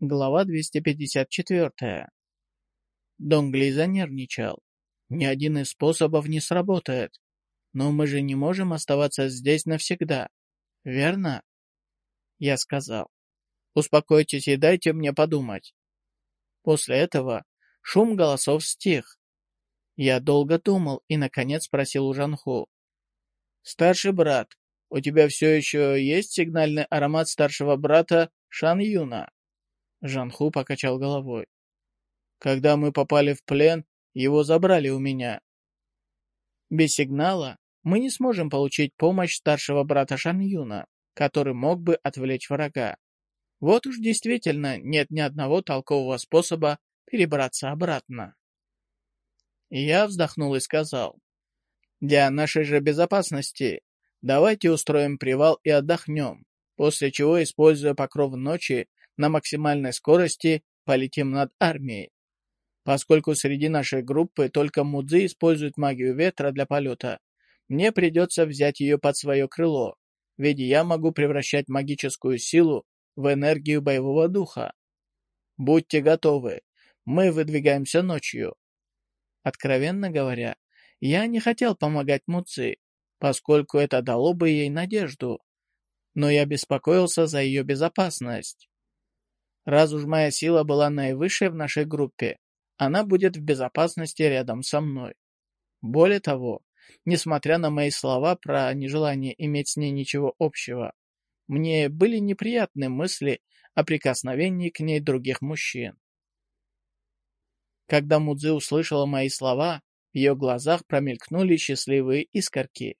Глава 254. Донгли занервничал. Ни один из способов не сработает. Но мы же не можем оставаться здесь навсегда. Верно? Я сказал. Успокойтесь и дайте мне подумать. После этого шум голосов стих. Я долго думал и, наконец, спросил у Жанху. «Старший брат, у тебя все еще есть сигнальный аромат старшего брата Шан Юна?» Жанху покачал головой. Когда мы попали в плен, его забрали у меня. Без сигнала мы не сможем получить помощь старшего брата Шан Юна, который мог бы отвлечь врага. Вот уж действительно нет ни одного толкового способа перебраться обратно. Я вздохнул и сказал, «Для нашей же безопасности давайте устроим привал и отдохнем, после чего, используя покров ночи, на максимальной скорости полетим над армией. Поскольку среди нашей группы только Мудзи использует магию ветра для полета, мне придется взять ее под свое крыло, ведь я могу превращать магическую силу в энергию боевого духа. Будьте готовы, мы выдвигаемся ночью. Откровенно говоря, я не хотел помогать Муци, поскольку это дало бы ей надежду, но я беспокоился за ее безопасность. Раз уж моя сила была наивысшей в нашей группе, она будет в безопасности рядом со мной. Более того, несмотря на мои слова про нежелание иметь с ней ничего общего, мне были неприятны мысли о прикосновении к ней других мужчин. Когда Мудзи услышала мои слова, в ее глазах промелькнули счастливые искорки.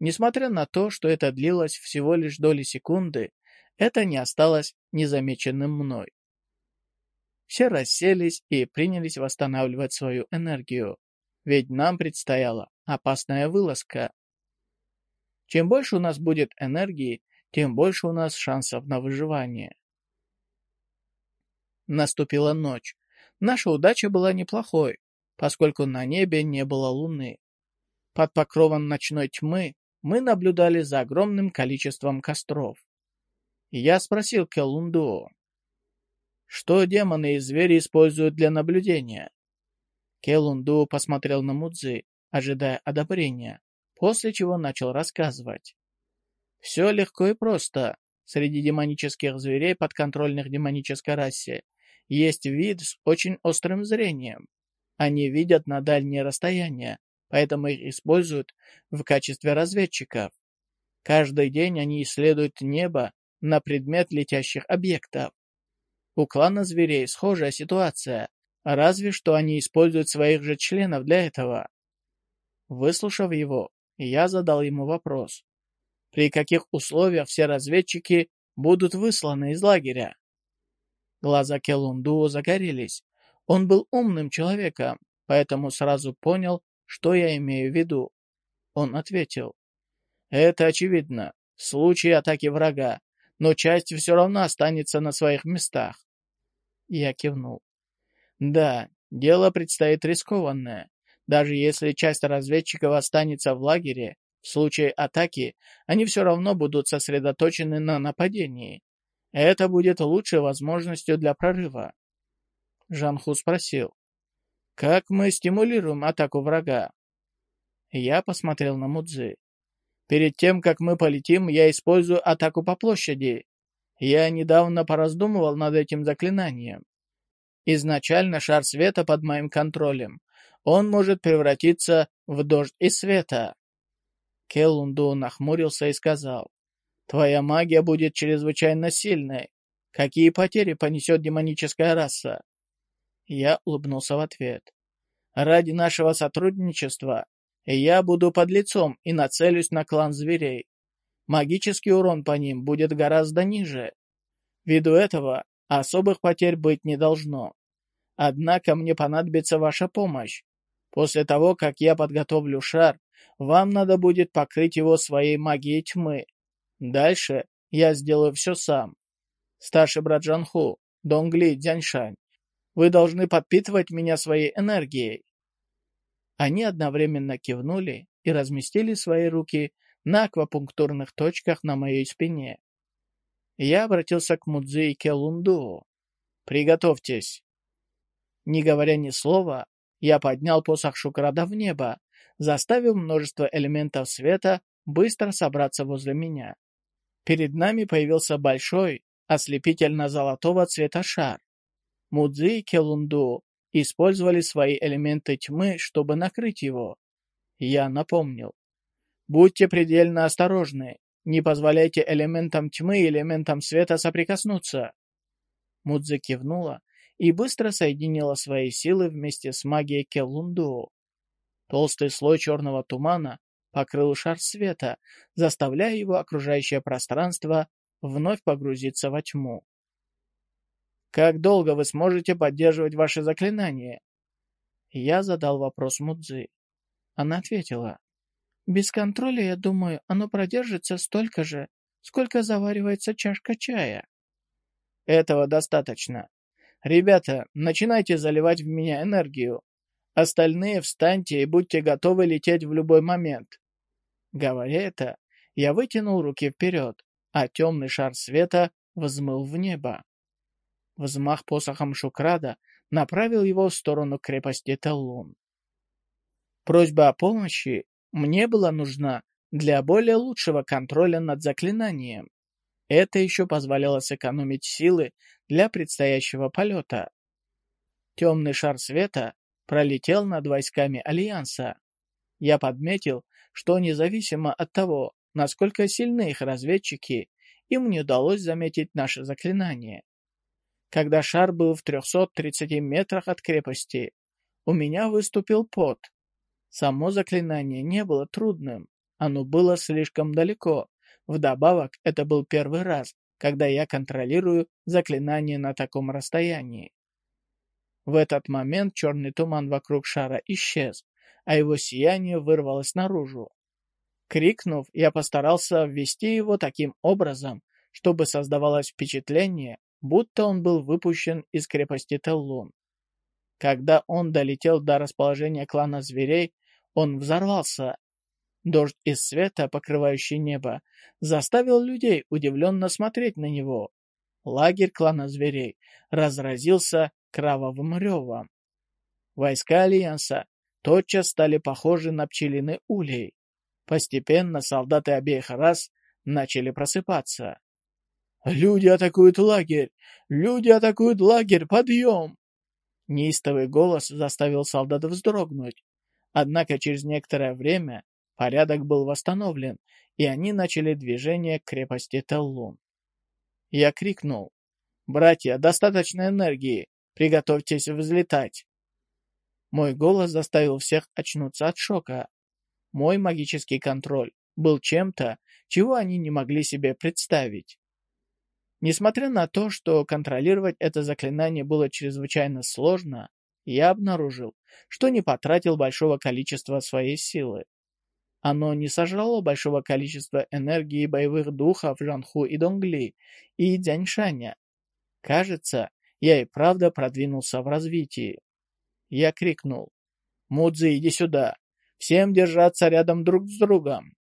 Несмотря на то, что это длилось всего лишь доли секунды, это не осталось незамеченным мной. Все расселись и принялись восстанавливать свою энергию, ведь нам предстояла опасная вылазка. Чем больше у нас будет энергии, тем больше у нас шансов на выживание. Наступила ночь. Наша удача была неплохой, поскольку на небе не было луны. Под покровом ночной тьмы мы наблюдали за огромным количеством костров. Я спросил Келунду, что демоны и звери используют для наблюдения. Келунду посмотрел на Мудзи, ожидая одобрения, после чего начал рассказывать. Все легко и просто. Среди демонических зверей, подконтрольных демонической расе, есть вид с очень острым зрением. Они видят на дальние расстояния, поэтому их используют в качестве разведчиков. Каждый день они исследуют небо на предмет летящих объектов. У клана зверей схожая ситуация, разве что они используют своих же членов для этого. Выслушав его, я задал ему вопрос. При каких условиях все разведчики будут высланы из лагеря? Глаза Келундуо загорелись. Он был умным человеком, поэтому сразу понял, что я имею в виду. Он ответил. Это очевидно. В случае атаки врага но часть все равно останется на своих местах. Я кивнул. Да, дело предстоит рискованное. Даже если часть разведчиков останется в лагере, в случае атаки они все равно будут сосредоточены на нападении. Это будет лучшей возможностью для прорыва. Жанху спросил, «Как мы стимулируем атаку врага?» Я посмотрел на Мудзи. Перед тем, как мы полетим, я использую атаку по площади. Я недавно пораздумывал над этим заклинанием. Изначально шар света под моим контролем. Он может превратиться в дождь из света. Келунду нахмурился и сказал, «Твоя магия будет чрезвычайно сильной. Какие потери понесет демоническая раса?» Я улыбнулся в ответ. «Ради нашего сотрудничества я буду под лицом и нацелюсь на клан зверей. Магический урон по ним будет гораздо ниже. Ввиду этого особых потерь быть не должно. Однако мне понадобится ваша помощь. После того, как я подготовлю шар, вам надо будет покрыть его своей магией тьмы. Дальше я сделаю все сам. Старший брат Джанху, Донгли, Дзяньшань, вы должны подпитывать меня своей энергией. Они одновременно кивнули и разместили свои руки на аквапунктурных точках на моей спине. Я обратился к Мудзи и Келунду. Приготовьтесь!» Не говоря ни слова, я поднял посох Шукрада в небо, заставив множество элементов света быстро собраться возле меня. Перед нами появился большой, ослепительно-золотого цвета шар. Мудзи и Келунду использовали свои элементы тьмы, чтобы накрыть его. Я напомнил. Будьте предельно осторожны. Не позволяйте элементам тьмы и элементам света соприкоснуться. Мудзи кивнула и быстро соединила свои силы вместе с магией Келунду. Толстый слой черного тумана покрыл шар света, заставляя его окружающее пространство вновь погрузиться во тьму. «Как долго вы сможете поддерживать ваши заклинания?» Я задал вопрос Мудзи. Она ответила. «Без контроля, я думаю, оно продержится столько же, сколько заваривается чашка чая». «Этого достаточно. Ребята, начинайте заливать в меня энергию. Остальные встаньте и будьте готовы лететь в любой момент. Говоря это, я вытянул руки вперед, а темный шар света взмыл в небо. Взмах посохом Шукрада направил его в сторону крепости Теллун. Просьба о помощи мне была нужна для более лучшего контроля над заклинанием. Это еще позволяло сэкономить силы для предстоящего полета. Темный шар света пролетел над войсками Альянса. Я подметил, что независимо от того, насколько сильны их разведчики, им не удалось заметить наше заклинание. Когда шар был в 330 метрах от крепости, у меня выступил пот. Само заклинание не было трудным, оно было слишком далеко. Вдобавок, это был первый раз, когда я контролирую заклинание на таком расстоянии. В этот момент черный туман вокруг шара исчез, а его сияние вырвалось наружу. Крикнув, я постарался ввести его таким образом, чтобы создавалось впечатление, будто он был выпущен из крепости Теллун. Когда он долетел до расположения клана зверей, он взорвался. Дождь из света, покрывающий небо, заставил людей удивленно смотреть на него. Лагерь клана зверей разразился кровавым ревом. Войска Альянса тотчас стали похожи на пчелиный улей. Постепенно солдаты обеих рас начали просыпаться. «Люди атакуют лагерь! Люди атакуют лагерь! Подъем!» Неистовый голос заставил солдат вздрогнуть. Однако через некоторое время порядок был восстановлен, и они начали движение к крепости Теллун. Я крикнул. «Братья, достаточно энергии! Приготовьтесь взлетать!» Мой голос заставил всех очнуться от шока. Мой магический контроль был чем-то, чего они не могли себе представить. Несмотря на то, что контролировать это заклинание было чрезвычайно сложно, я обнаружил, что не потратил большого количества своей силы. Оно не сожрало большого количества энергии боевых духов Жанху и Донгли и Дзяньшаня. Кажется, я и правда продвинулся в развитии. Я крикнул. «Мудзи, иди сюда! Всем держаться рядом друг с другом!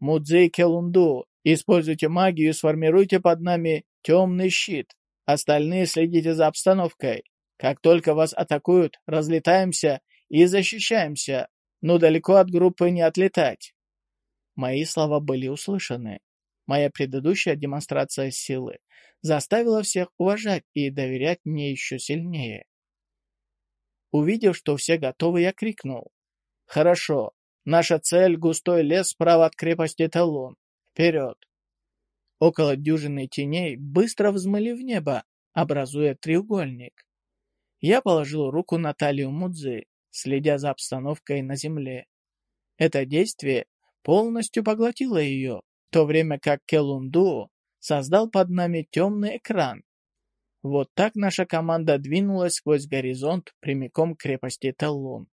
Мудзи Келунду, используйте магию и сформируйте под нами темный щит. Остальные следите за обстановкой. Как только вас атакуют, разлетаемся и защищаемся, но далеко от группы не отлетать». Мои слова были услышаны. Моя предыдущая демонстрация силы заставила всех уважать и доверять мне еще сильнее. Увидев, что все готовы, я крикнул. «Хорошо. Наша цель — густой лес справа от крепости Талон. Вперед!» Около дюжины теней быстро взмыли в небо, образуя треугольник. Я положил руку на талию Мудзы, следя за обстановкой на земле. Это действие полностью поглотило ее, в то время как Келунду создал под нами темный экран. Вот так наша команда двинулась сквозь горизонт прямиком к крепости Теллун.